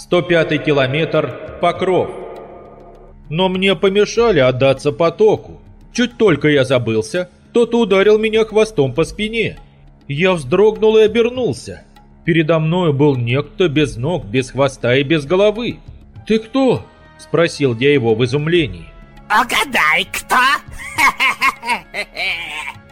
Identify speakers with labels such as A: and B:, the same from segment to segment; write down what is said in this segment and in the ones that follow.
A: 105 километр, Покров. Но мне помешали отдаться потоку. Чуть только я забылся, кто-то ударил меня хвостом по спине. Я вздрогнул и обернулся. Передо мною был некто без ног, без хвоста и без головы. «Ты кто?» – спросил я его в изумлении.
B: «Угадай, кто?»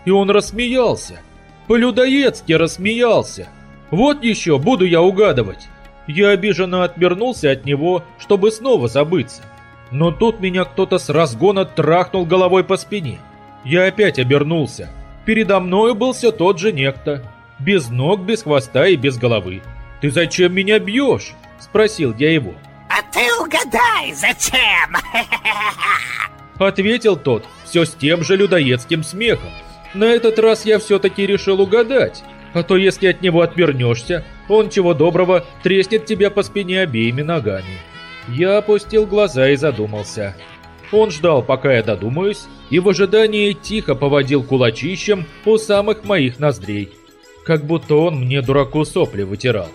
A: И он рассмеялся. По-людоедски рассмеялся. Вот еще буду я угадывать. Я обиженно отвернулся от него, чтобы снова забыться. Но тут меня кто-то с разгона трахнул головой по спине. Я опять обернулся. Передо мною был все тот же некто. Без ног, без хвоста и без головы. «Ты зачем меня бьешь?» – спросил я его.
B: «А ты угадай, зачем?»
A: Ответил тот, все с тем же людоедским смехом. На этот раз я все-таки решил угадать. А то если от него отвернешься, он чего доброго треснет тебя по спине обеими ногами. Я опустил глаза и задумался. Он ждал, пока я додумаюсь, и в ожидании тихо поводил кулачищем у самых моих ноздрей. Как будто он мне дураку сопли вытирал.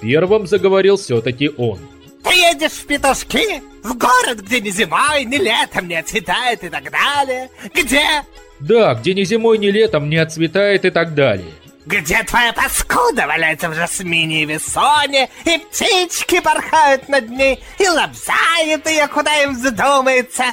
A: Первым заговорил все-таки он.
B: Ты едешь в петушки? В город, где ни зимой, ни летом не отцветает и так далее? Где?
A: Да, где ни зимой, ни летом не отцветает и так далее.
B: Где твоя паскуда валяется в жасмине и весоне, и птички порхают над ней, и лобзают ее, куда им вздумается?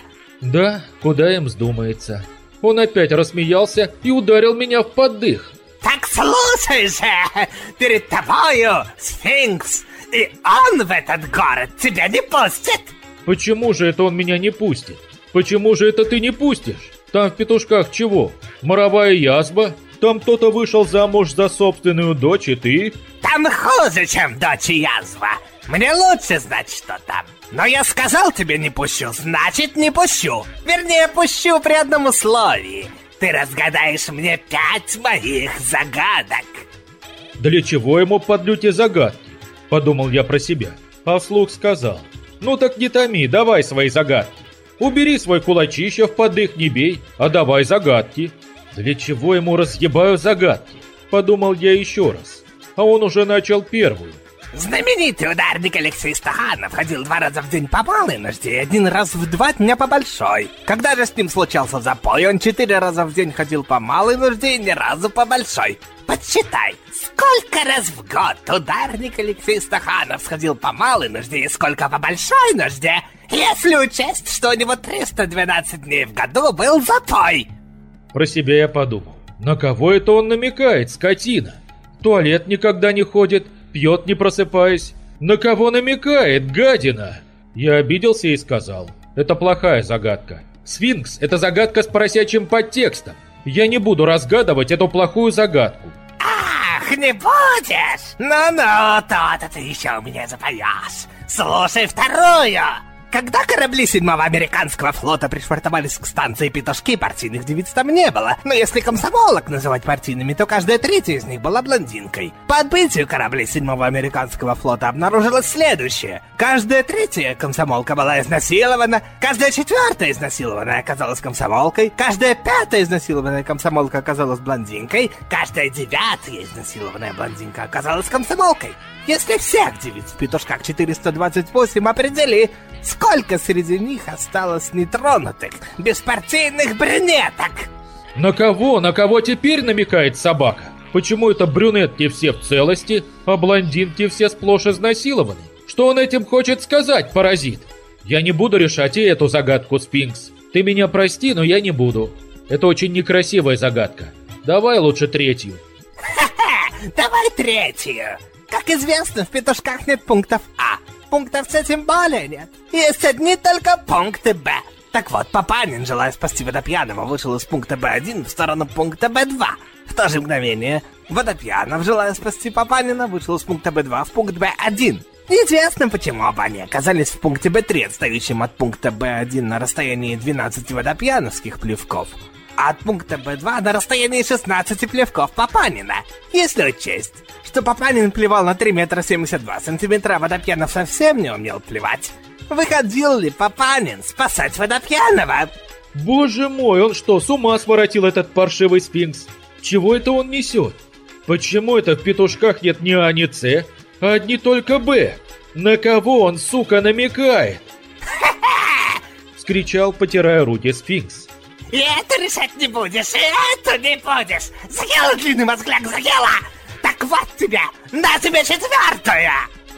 A: Да, куда им вздумается. Он опять рассмеялся и ударил меня в поддых.
B: Так слушай же, перед тобою сфинкс, и он в этот город тебя не пустит.
A: Почему же это он меня не пустит? Почему же это ты не пустишь? Там в петушках чего? Моровая язва? Там кто-то вышел замуж за собственную дочь, и ты?
B: Там хуже, чем дочь и язва. Мне лучше знать, что там. Но я сказал тебе не пущу, значит не пущу. Вернее, пущу при одном условии. Ты разгадаешь мне пять моих загадок.
A: Для чего ему подлюте загадки? Подумал я про себя. А вслух сказал. Ну так не томи, давай свои загадки. Убери свой кулачище в подых не бей, а давай загадки. Для чего ему разъебаю загадки? Подумал я еще раз. А он уже начал первую.
B: Знаменитый ударник Алексей Стаханов ходил два раза в день по малой нужде и один раз в два дня по большой. Когда же с ним случался запой, он четыре раза в день ходил по малой нужде и ни разу по большой. Подсчитай, сколько раз в год ударник Алексей Стаханов сходил по малой нужде и сколько по большой нужде, если учесть, что у него 312 дней в году был запой.
A: Про себя я подумал. На кого это он намекает, скотина? В туалет никогда не ходит, пьет не просыпаясь. На кого намекает, гадина? Я обиделся и сказал. Это плохая загадка. Сфинкс – это загадка с поросячьим подтекстом. Я не буду разгадывать эту плохую загадку.
B: Ах, не будешь? Ну-ну, то-то ты еще меня запоешь. Слушай вторую. Когда корабли седьмого американского флота пришвартовались к станции Петушки, партийных девиц там не было. Но если комсомолок называть партийными, то каждая третья из них была блондинкой. По отбытию кораблей седьмого американского флота обнаружилось следующее. Каждая третья комсомолка была изнасилована, каждая четвертая изнасилованная оказалась комсомолкой, каждая пятая изнасилованная комсомолка оказалась блондинкой, каждая девятая изнасилованная блондинка оказалась комсомолкой. Если всех девиц в петушках 428 определи, сколько среди них осталось нетронутых, беспартийных брюнеток?
A: На кого, на кого теперь намекает собака? Почему это брюнетки все в целости, а блондинки все сплошь изнасилованы? Что он этим хочет сказать, паразит? Я не буду решать и эту загадку, Спинкс. Ты меня прости, но я не буду. Это очень некрасивая загадка. Давай лучше третью.
B: Ха-ха, давай третью. Как известно, в петушках нет пунктов А. Пунктов С тем более нет. Есть одни только пункты Б. Так вот, Папанин, желая спасти Водопьяного, вышел из пункта Б1 в сторону пункта Б2. В то же мгновение Водопьянов, желая спасти Папанина, вышел из пункта Б2 в пункт Б1. Неизвестно, почему оба они оказались в пункте Б3, отстающем от пункта Б1 на расстоянии 12 водопьяновских плевков, от пункта Б2 на расстоянии 16 плевков Папанина. Если учесть, что Папанин плевал на 3 метра 72 сантиметра, а Водопьянов совсем не умел плевать, выходил ли Папанин спасать Водопьянова?
A: Боже мой, он что, с ума своротил этот паршивый Спинкс? Чего это он несет? Почему это в петушках нет ни А, ни С, а одни только Б? На кого он, сука, намекает? Скричал, потирая руки сфинкс.
B: И это решать не будешь, и это не будешь! Загела, длинный мозгляк, загела! Так вот тебе, на тебе четвертая!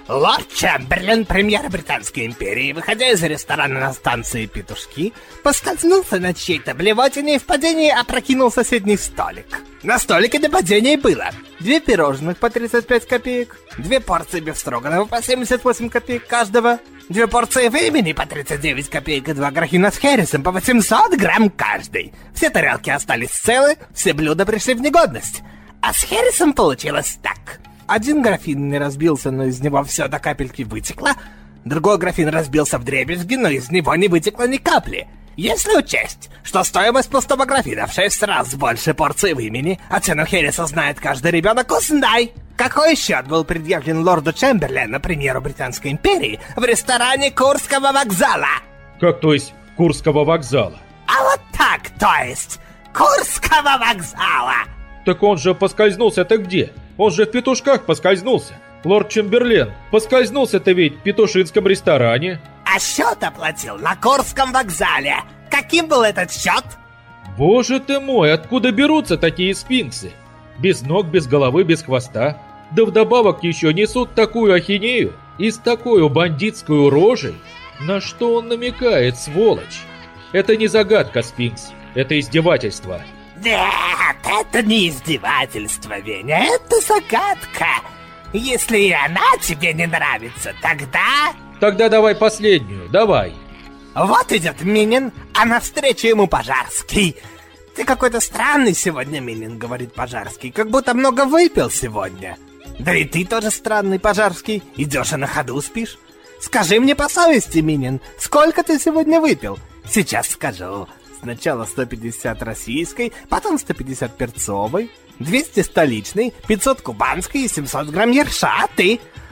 B: Лорд Чемберлен, премьер Британской империи, выходя из ресторана на станции «Петушки», поскользнулся на чьей-то блевотине и в падении опрокинул соседний столик. На столике для падения было две пирожных по 35 копеек, две порции бефстроганова по 78 копеек каждого, две порции времени по 39 копеек и два графина с хересом по 800 грамм каждый. Все тарелки остались целы, все блюда пришли в негодность. А с хересом получилось так. Один графин не разбился, но из него все до капельки вытекло, другой графин разбился в дребезги, но из него не вытекло ни капли. Если учесть, что стоимость пустого графина в шесть раз больше порции вымени, а цену Хереса знает каждый ребенок, узнай! Какой счет был предъявлен лорду Чемберлену, премьеру Британской империи, в ресторане Курского вокзала?
A: Как то есть Курского вокзала?
B: А вот так, то есть Курского вокзала!
A: Так он же поскользнулся-то где? Он же в петушках поскользнулся. Лорд Чемберлен, поскользнулся-то ведь в петушинском ресторане.
B: А счет оплатил на Курском вокзале. Каким был этот счет?
A: Боже ты мой, откуда берутся такие сфинксы? Без ног, без головы, без хвоста. Да вдобавок еще несут такую ахинею и с такой бандитской рожей. На что он намекает, сволочь? Это не загадка, сфинкс, это издевательство.
B: Нет, это не издевательство, Веня, это загадка. Если и она тебе не нравится, тогда...
A: Тогда давай последнюю, давай.
B: Вот идет Минин, а навстречу ему Пожарский. Ты какой-то странный сегодня, Минин, говорит Пожарский, как будто много выпил сегодня. Да и ты тоже странный, Пожарский, идешь и на ходу спишь. Скажи мне по совести, Минин, сколько ты сегодня выпил? Сейчас скажу. Сначала 150 российской, потом 150 перцовой, 200 столичной, 500 кубанской и 700 грамм ерша, а?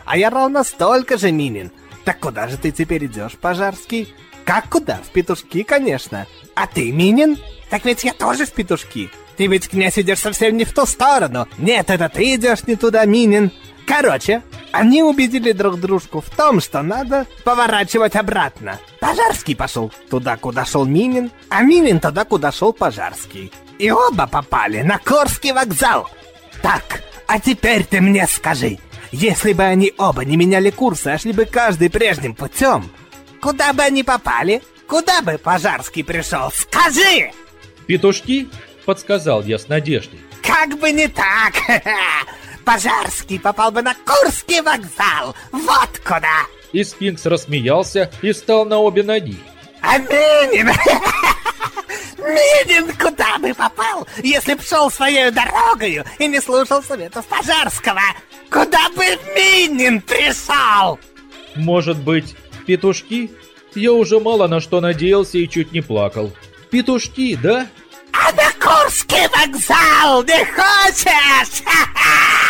B: А я ровно столько же, Минин. Так куда же ты теперь идешь, Пожарский? Как куда? В петушки, конечно. А ты, Минин? Так ведь я тоже в петушки. Ты ведь, князь, идешь совсем не в ту сторону. Нет, это ты идешь не туда, Минин. Короче, они убедили друг дружку в том, что надо поворачивать обратно. Пожарский пошел туда, куда шел Минин, а Минин туда, куда шел Пожарский. И оба попали на Корский вокзал. Так, а теперь ты мне скажи, если бы они оба не меняли курсы, а шли бы каждый прежним путем, куда бы они попали? Куда бы Пожарский пришел? Скажи!
A: Петушки? Подсказал я с надеждой.
B: Как бы не так! Пожарский попал бы на Курский вокзал! Вот куда!
A: И Сфинкс рассмеялся и встал на обе ноги.
B: А Минин... Минин куда бы попал, если б шел своей дорогою и не слушал советов Пожарского? Куда бы Минин пришел?
A: Может быть, петушки? Я уже мало на что надеялся и чуть не плакал. Петушки, да?
B: А на Курский вокзал не хочешь?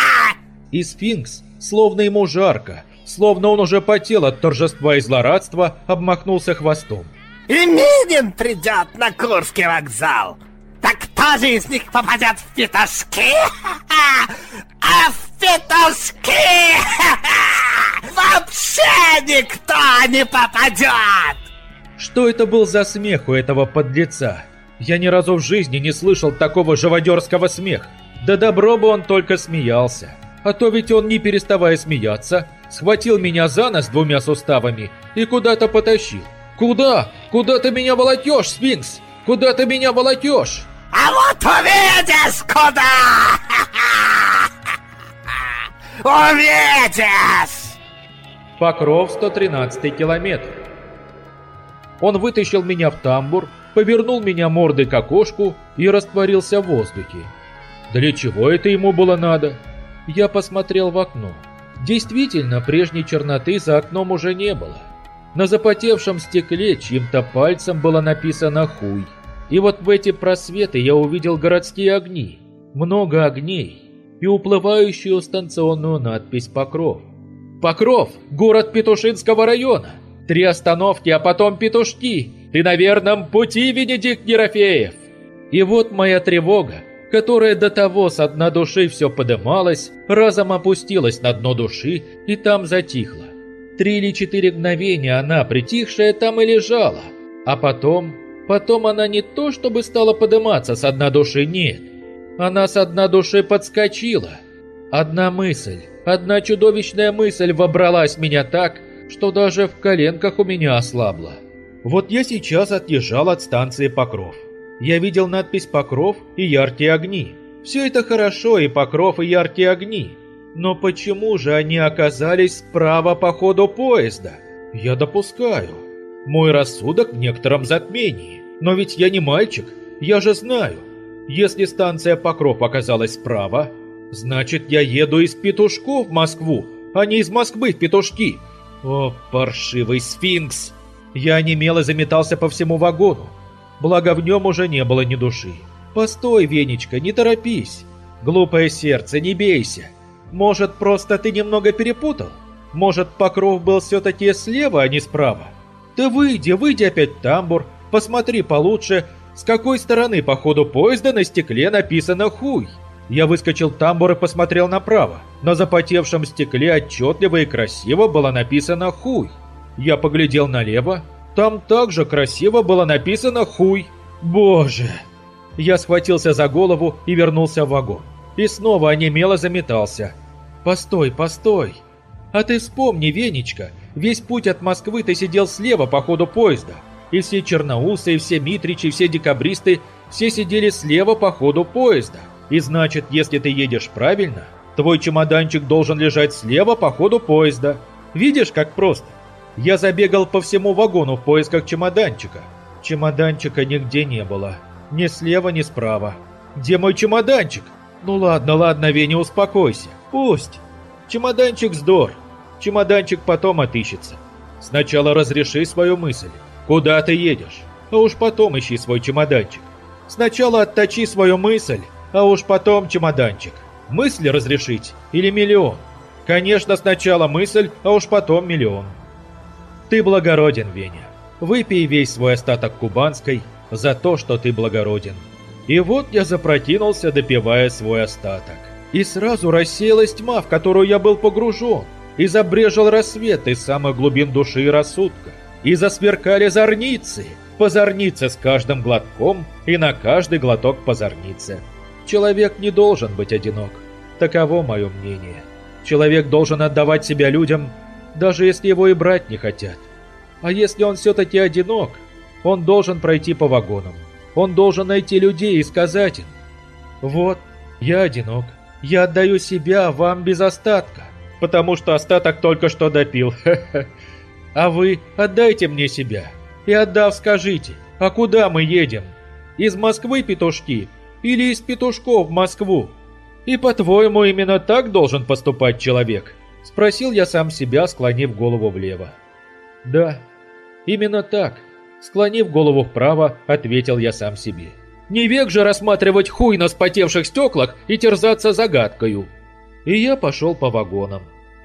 A: И сфинкс, словно ему жарко, словно он уже потел от торжества и злорадства, обмахнулся хвостом.
B: И Минин придет на Курский вокзал. Так кто же из них попадет в петушки? А в петушки вообще никто не попадет!
A: Что это был за смех у этого подлеца? Я ни разу в жизни не слышал такого живодерского смеха. Да добро бы он только смеялся. А то ведь он, не переставая смеяться, схватил меня за нос двумя суставами и куда-то потащил. «Куда? Куда ты меня волокешь, Сфинкс? Куда ты меня волокешь?»
B: А вот увидишь, куда! Увидишь!
A: Покров 113 километр. Он вытащил меня в тамбур, повернул меня мордой к окошку и растворился в воздухе. Для чего это ему было надо? Я посмотрел в окно. Действительно, прежней черноты за окном уже не было. На запотевшем стекле чьим-то пальцем было написано «Хуй». И вот в эти просветы я увидел городские огни. Много огней. И уплывающую станционную надпись «Покров». «Покров! Город Петушинского района! Три остановки, а потом петушки! Ты на верном пути, Венедикт Ерофеев!» И вот моя тревога, которая до того с дна души все подымалась, разом опустилась на дно души и там затихла. Три или четыре мгновения она, притихшая, там и лежала. А потом... Потом она не то чтобы стала подниматься с дна души, нет. Она с дна души подскочила. Одна мысль, одна чудовищная мысль вобралась в меня так, что даже в коленках у меня ослабла. Вот я сейчас отъезжал от станции Покров. Я видел надпись «Покров» и яркие огни. Все это хорошо, и Покров, и яркие огни. Но почему же они оказались справа по ходу поезда? Я допускаю. Мой рассудок в некотором затмении. Но ведь я не мальчик, я же знаю. Если станция Покров оказалась справа, значит я еду из Петушков в Москву, а не из Москвы в Петушки. О, паршивый сфинкс! Я немело заметался по всему вагону. Благо в нем уже не было ни души. Постой, Венечка, не торопись. Глупое сердце, не бейся. Может, просто ты немного перепутал? Может, покров был все-таки слева, а не справа? Ты выйди, выйди опять в тамбур, посмотри получше, с какой стороны по ходу поезда на стекле написано «Хуй». Я выскочил в тамбур и посмотрел направо. На запотевшем стекле отчетливо и красиво было написано «Хуй». Я поглядел налево. Там также красиво было написано «Хуй». Боже! Я схватился за голову и вернулся в вагон. И снова онемело заметался. «Постой, постой! А ты вспомни, Венечка, весь путь от Москвы ты сидел слева по ходу поезда. И все черноусы, и все митричи, и все декабристы, все сидели слева по ходу поезда. И значит, если ты едешь правильно, твой чемоданчик должен лежать слева по ходу поезда. Видишь, как просто? Я забегал по всему вагону в поисках чемоданчика. Чемоданчика нигде не было. Ни слева, ни справа. Где мой чемоданчик? Ну ладно, ладно, Веня, успокойся. Пусть. Чемоданчик здор. Чемоданчик потом отыщется. Сначала разреши свою мысль. Куда ты едешь? А уж потом ищи свой чемоданчик. Сначала отточи свою мысль, а уж потом чемоданчик. Мысль разрешить или миллион? Конечно, сначала мысль, а уж потом миллион. Ты благороден, Веня. Выпей весь свой остаток кубанской за то, что ты благороден. И вот я запрокинулся, допивая свой остаток. И сразу рассеялась тьма, в которую я был погружен, и забрежил рассвет из самых глубин души и рассудка. И засверкали зорницы, позорницы с каждым глотком и на каждый глоток позорницы. Человек не должен быть одинок. Таково мое мнение. Человек должен отдавать себя людям, даже если его и брать не хотят. А если он все-таки одинок, он должен пройти по вагонам. Он должен найти людей и сказать им, «Вот, я одинок, я отдаю себя вам без остатка, потому что остаток только что допил. А вы отдайте мне себя, и отдав скажите, а куда мы едем? Из Москвы петушки или из петушков в Москву? И по-твоему именно так должен поступать человек?» Спросил я сам себя, склонив голову влево. «Да, именно так», Склонив голову вправо, ответил я сам себе. Не век же рассматривать хуй на спотевших стеклах и терзаться загадкою. И я пошел по вагонам.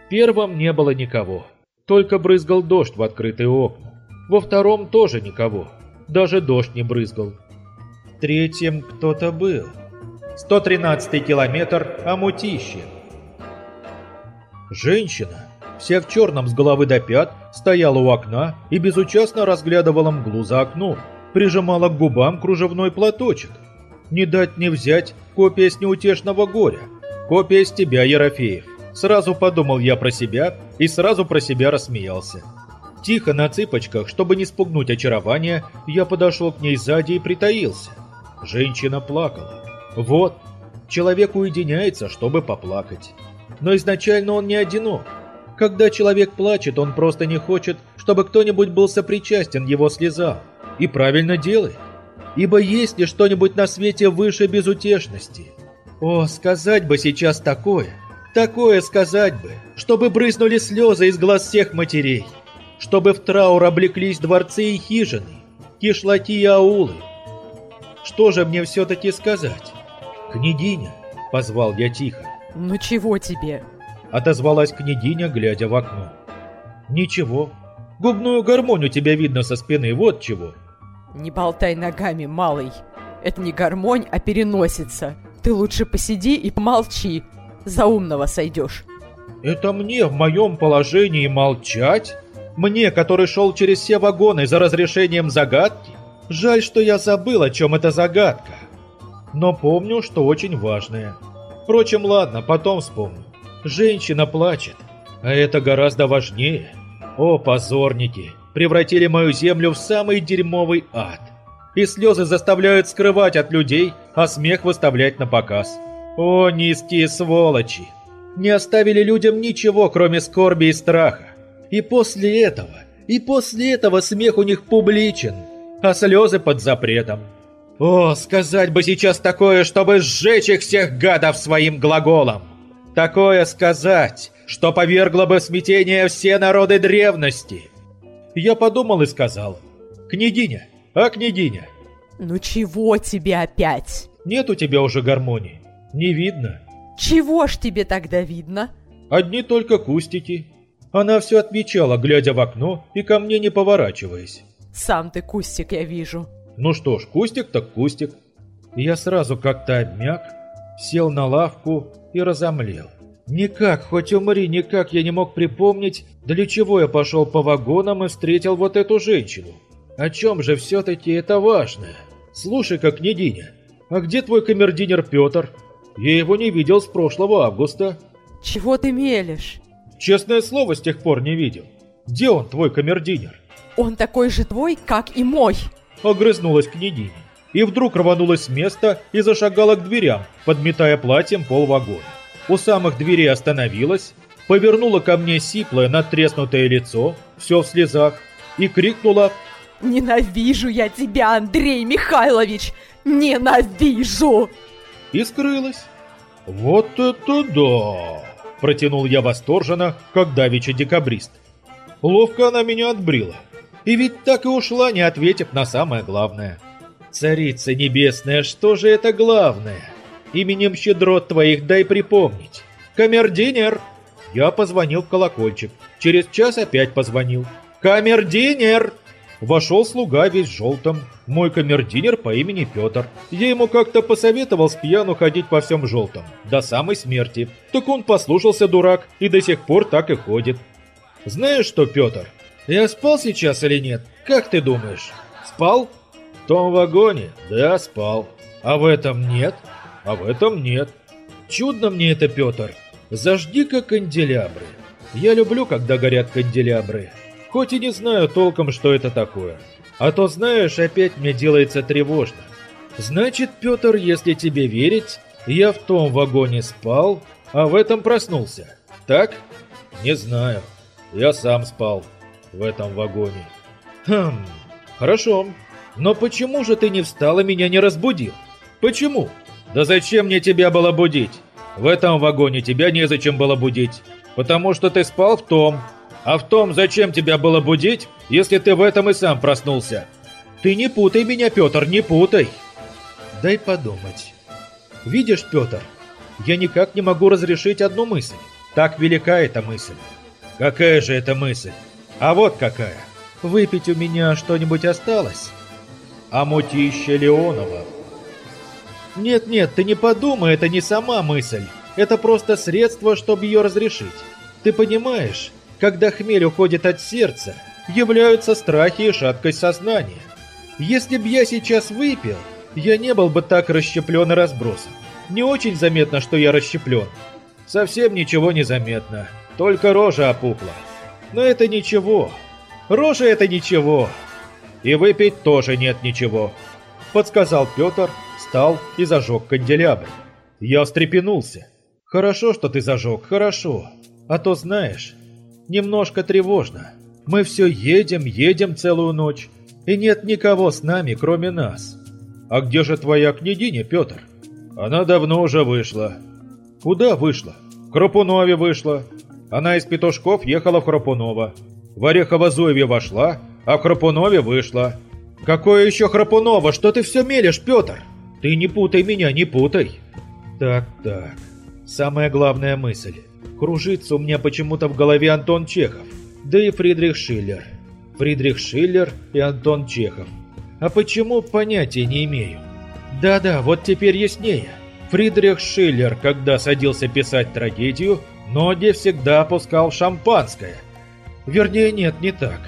A: Первом не было никого. Только брызгал дождь в открытые окна. Во втором тоже никого. Даже дождь не брызгал. В третьем кто-то был. 113 километр, а мутище. Женщина вся в черном с головы до пят, стояла у окна и безучастно разглядывала мглу за окном, прижимала к губам кружевной платочек. Не дать не взять копия с неутешного горя, копия с тебя, Ерофеев. Сразу подумал я про себя и сразу про себя рассмеялся. Тихо на цыпочках, чтобы не спугнуть очарование, я подошел к ней сзади и притаился. Женщина плакала. Вот, человек уединяется, чтобы поплакать. Но изначально он не одинок. Когда человек плачет, он просто не хочет, чтобы кто-нибудь был сопричастен его слезам. И правильно делает. Ибо есть ли что-нибудь на свете выше безутешности? О, сказать бы сейчас такое, такое сказать бы, чтобы брызнули слезы из глаз всех матерей, чтобы в траур облеклись дворцы и хижины, кишлаки и аулы. Что же мне все-таки сказать? «Княгиня!» — позвал я тихо.
C: «Ну чего тебе?»
A: отозвалась княгиня, глядя в окно. «Ничего. Губную гармонию тебя видно со спины, вот чего».
C: «Не болтай ногами, малый. Это не гармонь, а переносится. Ты лучше посиди и помолчи. За умного сойдешь».
A: Это мне в моем положении молчать? Мне, который шел через все вагоны за разрешением загадки? Жаль, что я забыл, о чем эта загадка. Но помню, что очень важное. Впрочем, ладно, потом вспомню. Женщина плачет, а это гораздо важнее. О, позорники, превратили мою землю в самый дерьмовый ад. И слезы заставляют скрывать от людей, а смех выставлять на показ. О, низкие сволочи! Не оставили людям ничего, кроме скорби и страха. И после этого, и после этого смех у них публичен, а слезы под запретом. О, сказать бы сейчас такое, чтобы сжечь их всех гадов своим глаголом. Такое сказать, что повергло бы в смятение все народы древности. Я подумал и сказал. Княгиня, а княгиня?
C: Ну чего тебе опять?
A: Нет у тебя уже гармонии. Не видно.
C: Чего ж тебе тогда видно?
A: Одни только кустики. Она все отвечала, глядя в окно и ко мне не поворачиваясь.
C: Сам ты кустик, я вижу.
A: Ну что ж, кустик так кустик. я сразу как-то обмяк, сел на лавку и разомлел. Никак, хоть умри, никак я не мог припомнить, для чего я пошел по вагонам и встретил вот эту женщину. О чем же все-таки это важное? Слушай-ка, княгиня, а где твой камердинер Петр? Я его не видел с прошлого августа.
C: Чего ты мелешь?
A: Честное слово, с тех пор не видел. Где он, твой камердинер?
C: Он такой же твой, как и мой.
A: Огрызнулась княгиня. И вдруг рванулась с места и зашагала к дверям, подметая платьем пол вагона. У самых дверей остановилась, повернула ко мне сиплое, надтреснутое лицо, все в слезах, и крикнула
C: «Ненавижу я тебя, Андрей Михайлович! Ненавижу!»
A: И скрылась. «Вот это да!» – протянул я восторженно, как давеча декабрист. Ловко она меня отбрила. И ведь так и ушла, не ответив на самое главное. Царица небесная, что же это главное? Именем щедрот твоих дай припомнить. Камердинер! Я позвонил в колокольчик. Через час опять позвонил. Камердинер! Вошел слуга весь в желтом, мой камердинер по имени Петр. Я ему как-то посоветовал с пьяну ходить по всем желтом, до самой смерти. Так он послушался, дурак, и до сих пор так и ходит. Знаешь что, Петр, я спал сейчас или нет? Как ты думаешь? Спал? В том вагоне? Да, спал. А в этом нет? А в этом нет. Чудно мне это, Петр. Зажги-ка канделябры. Я люблю, когда горят канделябры. Хоть и не знаю толком, что это такое. А то, знаешь, опять мне делается тревожно. Значит, Петр, если тебе верить, я в том вагоне спал, а в этом проснулся. Так? Не знаю. Я сам спал в этом вагоне. Хм, хорошо. Но почему же ты не встал и меня не разбудил? Почему? Да зачем мне тебя было будить? В этом вагоне тебя незачем было будить. Потому что ты спал в том, а в том, зачем тебя было будить, если ты в этом и сам проснулся? Ты не путай меня, Петр, не путай. Дай подумать. Видишь, Петр, я никак не могу разрешить одну мысль. Так велика эта мысль. Какая же это мысль? А вот какая. Выпить у меня что-нибудь осталось? А мутища Леонова. Нет-нет, ты не подумай, это не сама мысль. Это просто средство, чтобы ее разрешить. Ты понимаешь, когда хмель уходит от сердца, являются страхи и шаткость сознания. Если б я сейчас выпил, я не был бы так расщеплен и разбросан. Не очень заметно, что я расщеплен. Совсем ничего не заметно, только рожа опухла. Но это ничего. Рожа это ничего. И выпить тоже нет ничего. Подсказал Петр, встал и зажег канделябр. Я встрепенулся. Хорошо, что ты зажег, хорошо. А то знаешь, немножко тревожно. Мы все едем, едем целую ночь, и нет никого с нами, кроме нас. А где же твоя княгиня, Петр? Она давно уже вышла. Куда вышла? В Храпунове вышла. Она из Петушков ехала в Храпуново. В Орехово-Зуеве вошла, а в Храпунове вышла. Какое еще Храпуново? Что ты все мелешь, Петр? Ты не путай меня, не путай. Так, так. Самая главная мысль. Кружится у меня почему-то в голове Антон Чехов, да и Фридрих Шиллер. Фридрих Шиллер и Антон Чехов. А почему, понятия не имею. Да-да, вот теперь яснее. Фридрих Шиллер, когда садился писать трагедию, Ноди всегда опускал шампанское. Вернее, нет, не так.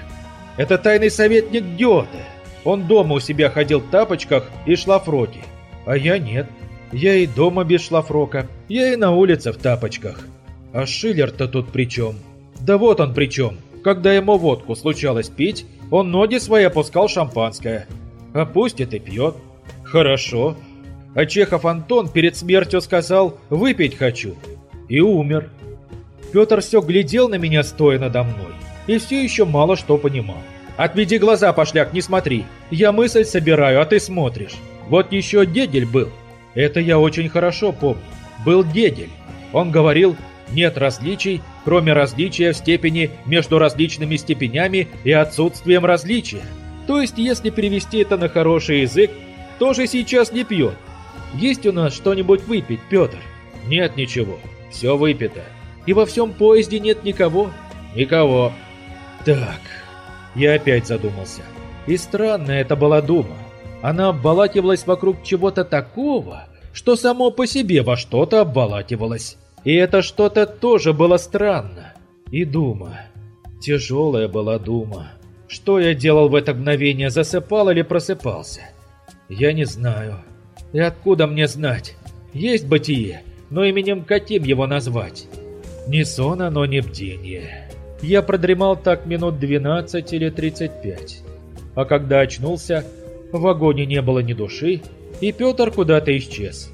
A: Это тайный советник Гёте. Он дома у себя ходил в тапочках и шлафроке. А я нет. Я и дома без шлафрока. Я и на улице в тапочках. А Шиллер-то тут при чем? Да вот он при чем. Когда ему водку случалось пить, он ноги свои опускал шампанское. Опустит и пьет. Хорошо. А Чехов Антон перед смертью сказал «выпить хочу». И умер. Петр все глядел на меня, стоя надо мной, и все еще мало что понимал. «Отведи глаза, пошляк, не смотри. Я мысль собираю, а ты смотришь. Вот еще Дедель был. Это я очень хорошо помню. Был Дедель. Он говорил, нет различий, кроме различия в степени между различными степенями и отсутствием различия. То есть, если перевести это на хороший язык, тоже сейчас не пьет. Есть у нас что-нибудь выпить, Петр? Нет ничего, все выпито. И во всем поезде нет никого? Никого. Так, я опять задумался. И странная это была дума. Она оббалакивалась вокруг чего-то такого, что само по себе во что-то оббалакивалось. И это что-то тоже было странно. И дума. Тяжелая была дума. Что я делал в это мгновение, засыпал или просыпался? Я не знаю. И откуда мне знать? Есть бытие, но именем каким его назвать? Не сон оно, не бдение. Я продремал так минут 12 или 35. А когда очнулся, в вагоне не было ни души, и Петр куда-то исчез.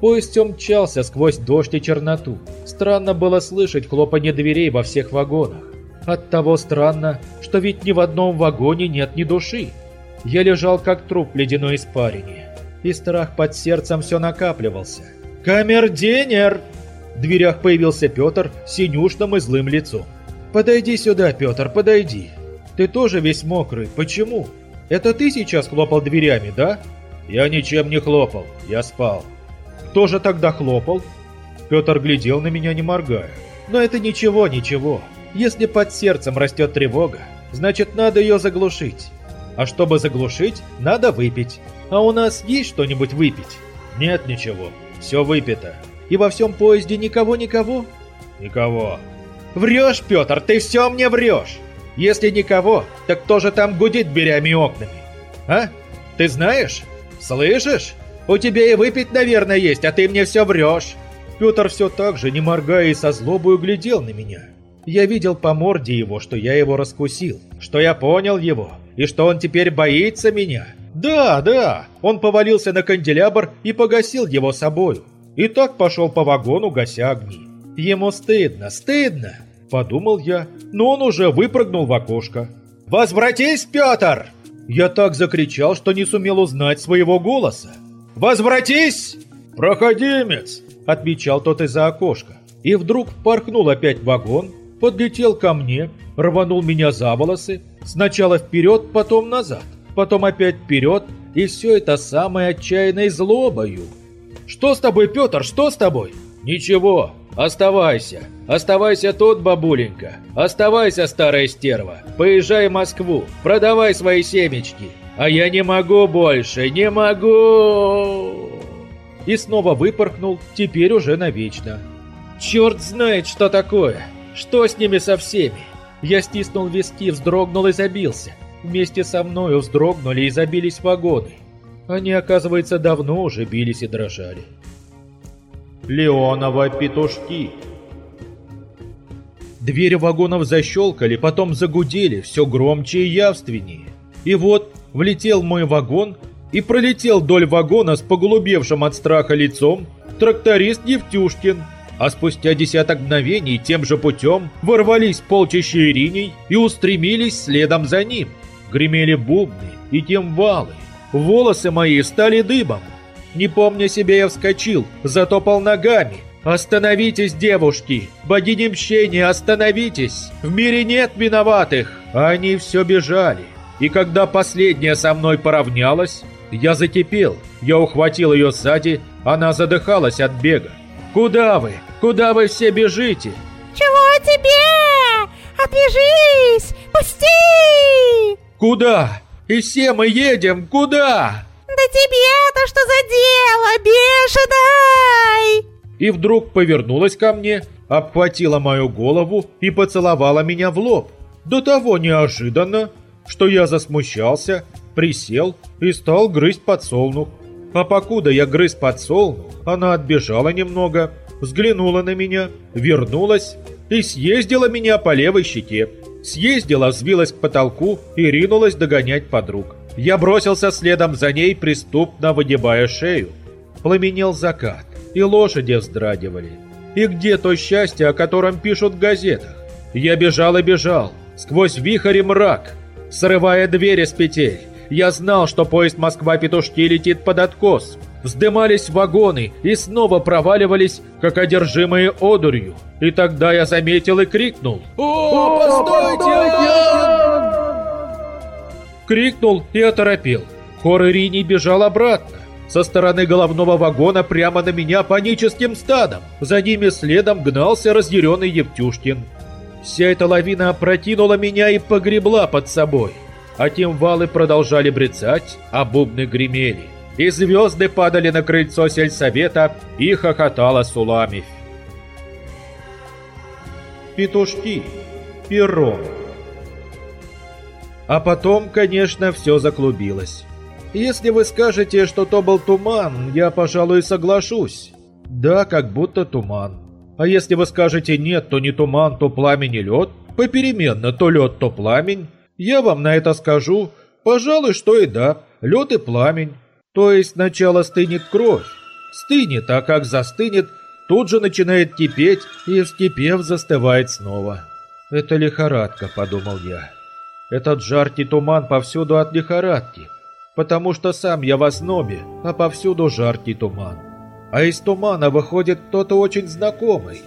A: Поезд мчался сквозь дождь и черноту. Странно было слышать хлопанье дверей во всех вагонах. Оттого странно, что ведь ни в одном вагоне нет ни души. Я лежал как труп в ледяной испарине, и страх под сердцем все накапливался. «Камердинер!» В дверях появился Петр с синюшным и злым лицом. «Подойди сюда, Петр, подойди. Ты тоже весь мокрый. Почему? Это ты сейчас хлопал дверями, да?» «Я ничем не хлопал. Я спал». Кто же тогда хлопал? Петр глядел на меня, не моргая. Но это ничего, ничего. Если под сердцем растет тревога, значит надо ее заглушить. А чтобы заглушить, надо выпить. А у нас есть что-нибудь выпить? Нет ничего. Все выпито. И во всем поезде никого-никого? Никого. Врешь, Петр, ты все мне врешь. Если никого, так кто же там гудит дверями окнами? А? Ты знаешь? Слышишь? У тебя и выпить, наверное, есть, а ты мне все врешь!» Петр все так же, не моргая и со злобой, глядел на меня. Я видел по морде его, что я его раскусил, что я понял его, и что он теперь боится меня. Да, да, он повалился на канделябр и погасил его собою. И так пошел по вагону, гася огни. Ему стыдно, стыдно, подумал я, но он уже выпрыгнул в окошко. «Возвратись, Петр!» Я так закричал, что не сумел узнать своего голоса. «Возвратись!» «Проходимец!» – отвечал тот из-за окошка. И вдруг порхнул опять вагон, подлетел ко мне, рванул меня за волосы, сначала вперед, потом назад, потом опять вперед, и все это самой отчаянной злобою. «Что с тобой, Петр, что с тобой?» «Ничего, оставайся, оставайся тут, бабуленька, оставайся, старая стерва, поезжай в Москву, продавай свои семечки, а я не могу больше, не могу!» И снова выпорхнул, теперь уже навечно. «Черт знает, что такое! Что с ними со всеми?» Я стиснул виски, вздрогнул и забился. Вместе со мною вздрогнули и забились вагоны. Они, оказывается, давно уже бились и дрожали. Леонова петушки. Двери вагонов защелкали, потом загудели, все громче и явственнее. И вот влетел мой вагон и пролетел вдоль вагона с поглубевшим от страха лицом тракторист Евтюшкин. А спустя десяток мгновений тем же путем ворвались полчища ириней и устремились следом за ним. Гремели бубны и темвалы. Волосы мои стали дыбом. Не помня себя, я вскочил, затопал ногами. «Остановитесь, девушки! Богини мщения, остановитесь! В мире нет виноватых!» Они все бежали. И когда последняя со мной поравнялась, я закипел. Я ухватил ее сзади, она задыхалась от бега. «Куда вы? Куда вы все бежите?»
D: «Чего тебе? Отвяжись! Пусти!»
A: «Куда? И все мы едем, куда?»
D: «Да тебе-то что за дело, бешеный?»
A: И вдруг повернулась ко мне обхватила мою голову и поцеловала меня в лоб. До того неожиданно, что я засмущался, присел и стал грызть подсолнух. А покуда я грыз подсолнух, она отбежала немного, взглянула на меня, вернулась и съездила меня по левой щеке. Съездила, взвилась к потолку и ринулась догонять подруг. Я бросился следом за ней, преступно выгибая шею. Пламенел закат, и лошади вздрагивали. И где то счастье, о котором пишут в газетах? Я бежал и бежал, сквозь вихрь и мрак, срывая двери с петель. Я знал, что поезд Москва-Петушки летит под откос. Вздымались вагоны и снова проваливались, как одержимые одурью. И тогда я заметил и крикнул. «О, постойте, Крикнул и оторопел. Хор Ирини бежал обратно. Со стороны головного вагона прямо на меня паническим стадом. За ними следом гнался разъяренный Евтюшкин. Вся эта лавина опрокинула меня и погребла под собой. А тем валы продолжали брецать, а бубны гремели. И звезды падали на крыльцо сельсовета, и хохотала Суламифь. Петушки. Перрон. А потом, конечно, все заклубилось. Если вы скажете, что то был туман, я, пожалуй, соглашусь. Да, как будто туман. А если вы скажете нет, то не туман, то пламень и лед, попеременно то лед, то пламень, я вам на это скажу, пожалуй, что и да, лед и пламень. То есть сначала стынет кровь. Стынет, а как застынет, тут же начинает кипеть и, вскипев, застывает снова. Это лихорадка, подумал я. Этот жаркий туман повсюду от лихорадки, потому что сам я в основе, а повсюду жаркий туман. А из тумана выходит кто-то очень знакомый.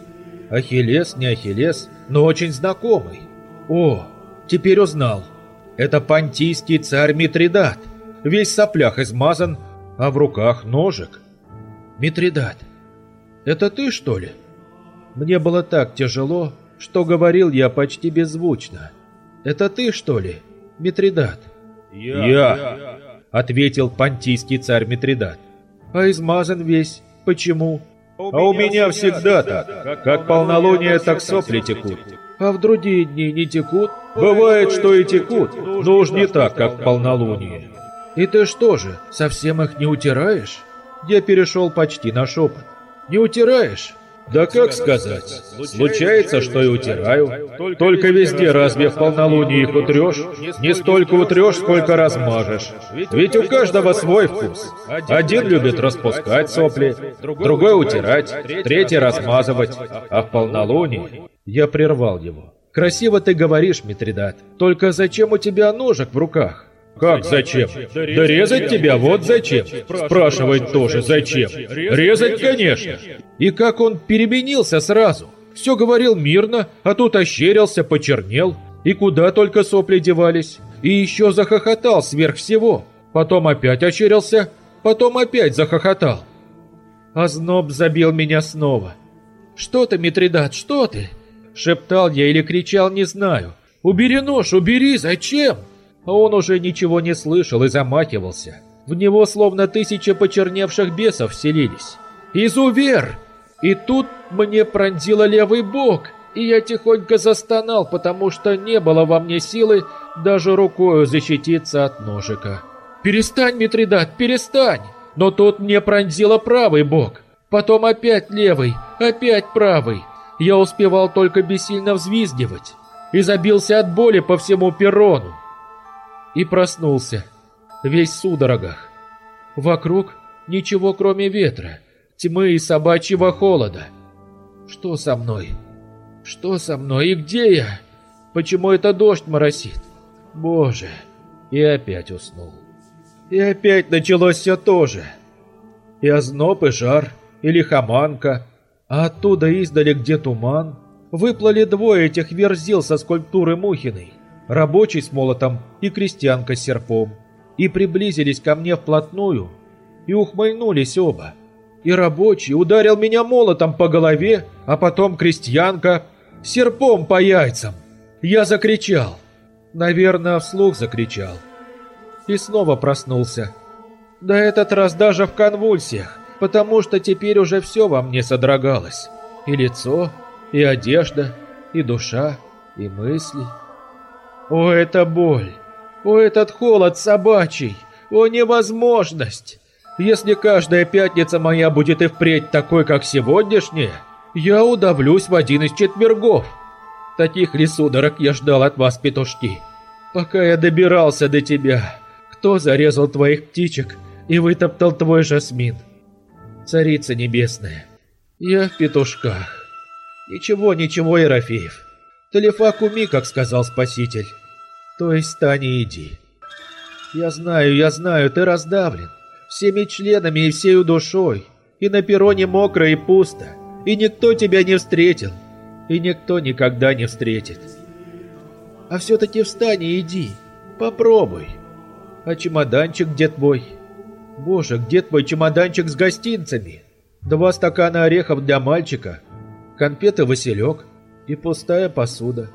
A: Ахиллес, не Ахиллес, но очень знакомый. О, теперь узнал. Это понтийский царь Митридат. Весь в соплях измазан, а в руках ножик. Митридат, это ты, что ли? Мне было так тяжело, что говорил я почти беззвучно. Это ты, что ли, Митридат?
E: Я, я,
A: ответил понтийский царь Митридат. А измазан весь. Почему?
E: А у меня всегда так. Как полнолуние, так сопли текут.
A: А в другие дни не текут?
E: Бывает, что и текут, но уж не так, как в полнолуние.
A: И ты что же, совсем их не утираешь? Я перешел почти на шепот. Не утираешь?
E: Да как сказать? Случается, что и утираю. Только везде разве в полнолуние их утрешь? Не столько утрешь, сколько размажешь. Ведь у каждого свой вкус. Один любит распускать сопли, другой утирать, третий размазывать. А в полнолуние...
A: Я прервал его. «Красиво ты говоришь, Митридат. Только зачем у тебя ножик в руках?»
E: «Как зачем? Да резать тебя вот зачем?» Спрашивать тоже зачем? Резать, конечно.
A: И как он переменился сразу. Все говорил мирно, а тут ощерился, почернел. И куда только сопли девались. И еще захохотал сверх всего. Потом опять ощерился, потом опять захохотал. Озноб забил меня снова. «Что ты, Митридат, что ты?» Шептал я или кричал, не знаю. «Убери нож, убери, зачем?» Он уже ничего не слышал и замахивался. В него словно тысяча почерневших бесов вселились. «Изувер!» И тут мне пронзило левый бок, и я тихонько застонал, потому что не было во мне силы даже рукою защититься от ножика. «Перестань, Митридат, перестань!» Но тут мне пронзило правый бок, потом опять левый, опять правый. Я успевал только бессильно взвизгивать и забился от боли по всему перрону и проснулся, весь в судорогах. Вокруг ничего кроме ветра, тьмы и собачьего холода. Что со мной? Что со мной и где я? Почему это дождь моросит? Боже! И опять уснул. И опять началось все то же. И озноб, и жар, и лихоманка. А оттуда издали, где туман, выплыли двое этих верзил со скульптуры Мухиной рабочий с молотом и крестьянка с серпом, и приблизились ко мне вплотную, и ухмыльнулись оба. И рабочий ударил меня молотом по голове, а потом крестьянка серпом по яйцам. Я закричал. Наверное, вслух закричал. И снова проснулся. Да этот раз даже в конвульсиях, потому что теперь уже все во мне содрогалось. И лицо, И одежда, и душа, и мысли. О, это боль! О, этот холод собачий! О, невозможность! Если каждая пятница моя будет и впредь такой, как сегодняшняя, я удавлюсь в один из четвергов. Таких ли судорог я ждал от вас, петушки? Пока я добирался до тебя, кто зарезал твоих птичек и вытоптал твой жасмин? Царица небесная, я в петушках. Ничего, ничего, Ерофеев. Талифа куми, как сказал Спаситель. То есть стань и иди. Я знаю, я знаю, ты раздавлен. Всеми членами и всею душой. И на перроне мокро и пусто. И никто тебя не встретил. И никто никогда не встретит. А все-таки встань и иди. Попробуй. А чемоданчик где твой? Боже, где твой чемоданчик с гостинцами? Два стакана орехов для мальчика, конфеты Василек и пустая посуда.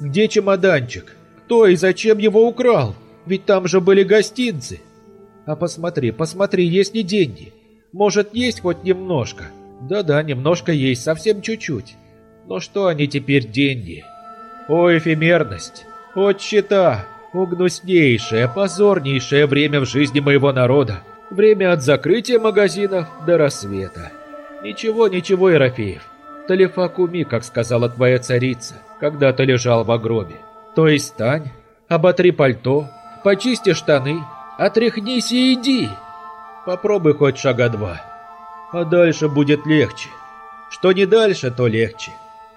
A: Где чемоданчик? Кто и зачем его украл? Ведь там же были гостинцы. А посмотри, посмотри, есть ли деньги? Может, есть хоть немножко? Да-да, немножко есть, совсем чуть-чуть. Но что они теперь деньги? О, эфемерность! О, чита! О, гнуснейшее, позорнейшее время в жизни моего народа! Время от закрытия магазинов до рассвета. Ничего, ничего, Ерофеев. Талифа куми, как сказала твоя царица, когда ты лежал в гробе. То есть стань, оботри пальто, почисти штаны, отряхнись и иди. Попробуй хоть шага два. А дальше будет легче. Что не дальше, то легче.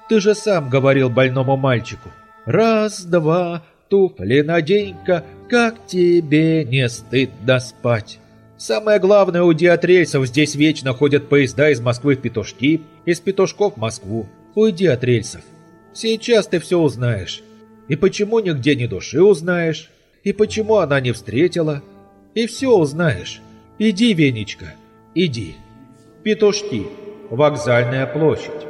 A: Ты же сам говорил больному мальчику. Раз, два, туфли надень-ка, как тебе не стыдно спать. Самое главное, уйди от рельсов, здесь вечно ходят поезда из Москвы в Петушки, из Петушков в Москву. Уйди от рельсов. Сейчас ты все узнаешь. И почему нигде ни души узнаешь, и почему она не встретила, и все узнаешь. Иди, Венечка, иди. Петушки, вокзальная площадь.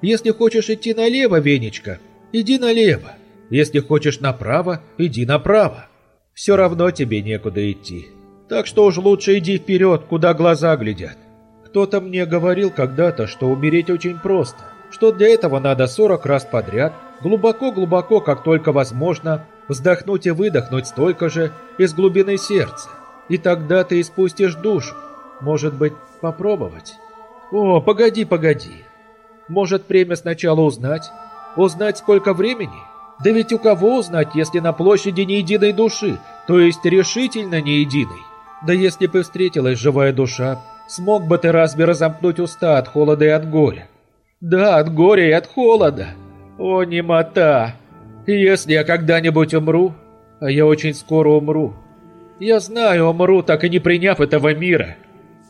A: Если хочешь идти налево, Венечка, иди налево. Если хочешь направо, иди направо. Все равно тебе некуда идти. Так что уж лучше иди вперед, куда глаза глядят. Кто-то мне говорил когда-то, что умереть очень просто, что для этого надо 40 раз подряд, глубоко-глубоко, как только возможно, вздохнуть и выдохнуть столько же из глубины сердца. И тогда ты испустишь душу. Может быть, попробовать? О, погоди, погоди. Может, время сначала узнать? Узнать, сколько времени? Да ведь у кого узнать, если на площади ни единой души, то есть решительно не единой? Да если бы встретилась живая душа, смог бы ты разве разомкнуть уста от холода и от горя? Да, от горя и от холода. О, немота! Если я когда-нибудь умру, а я очень скоро умру, я знаю, умру, так и не приняв этого мира,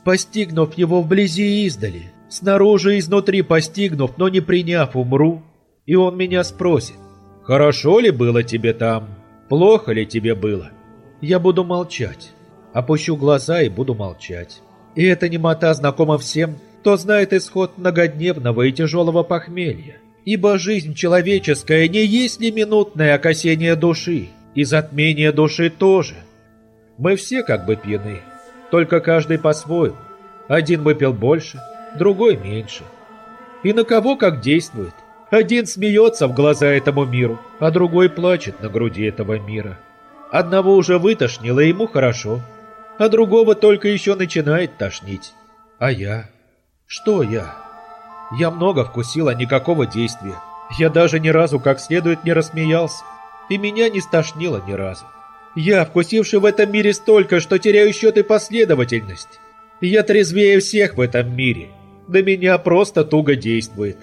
A: постигнув его вблизи и издали, снаружи и изнутри постигнув, но не приняв, умру, и он меня спросит, хорошо ли было тебе там, плохо ли тебе было? Я буду молчать. Опущу глаза и буду молчать. И эта немота знакома всем, кто знает исход многодневного и тяжелого похмелья. Ибо жизнь человеческая не есть ли минутное окосение души, и затмение души тоже. Мы все как бы пьяны, только каждый по-своему. Один выпил больше, другой меньше. И на кого как действует. Один смеется в глаза этому миру, а другой плачет на груди этого мира. Одного уже вытошнило, ему хорошо – а другого только еще начинает тошнить. А я? Что я? Я много вкусил, а никакого действия. Я даже ни разу как следует не рассмеялся. И меня не стошнило ни разу. Я, вкусивший в этом мире столько, что теряю счет и последовательность. Я трезвее всех в этом мире. На меня просто туго действует.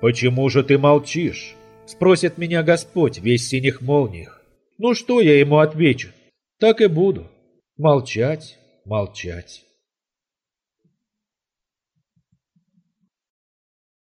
A: «Почему же ты молчишь?» Спросит меня Господь весь синих молниях. Ну что я ему отвечу? Так и буду. Молчать, молчать.